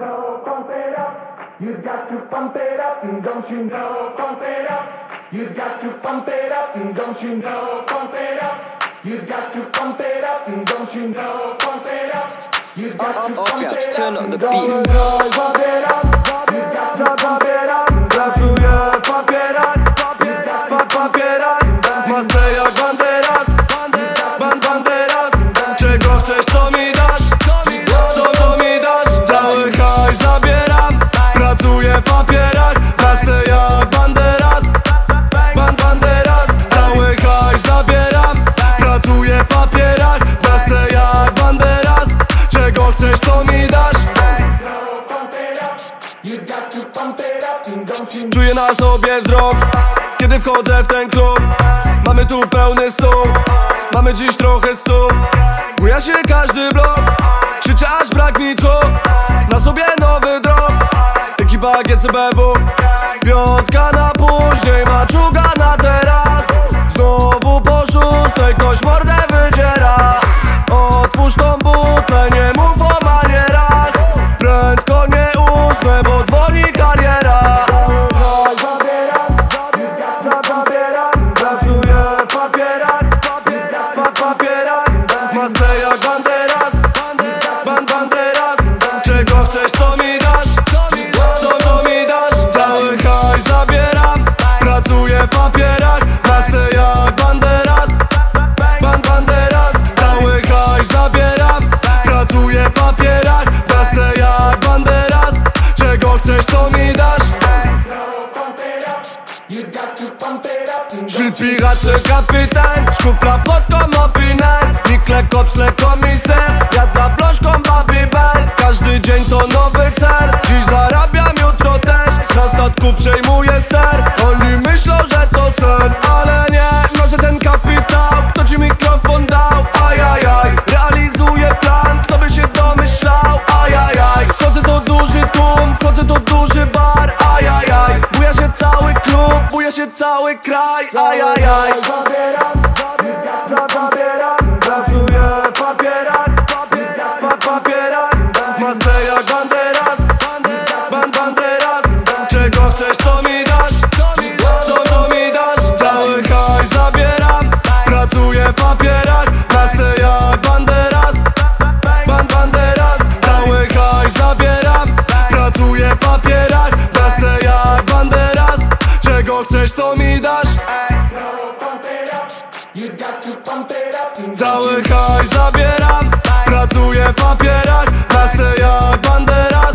know, pump it up. You got to pump it up, and don't you know, pump it up. You got to pump it up, and don't you know, pump it up. You got to pump it up, and don't you know, pump it up. You got to Oh, pump it turn up, up and the beat. Czuję na sobie wzrok Kiedy wchodzę w ten klub. Mamy tu pełny stół Mamy dziś trochę stóp Buja się każdy blok Krzyczę aż brak mi tchu. Na sobie nowy drop Ekipa GCBW Piątka na później Maczuga Pracuję w papierach Masę jak banderas, ban banderas Cały haj zabieram Pracuję w papierach Masę jak banderas Czego chcesz, co mi dasz? pump it up? You got to buja się cały kraj Ajajaj. Pracuję up, and Cały haj zabieram Pracuję w papierach Masę jak banderas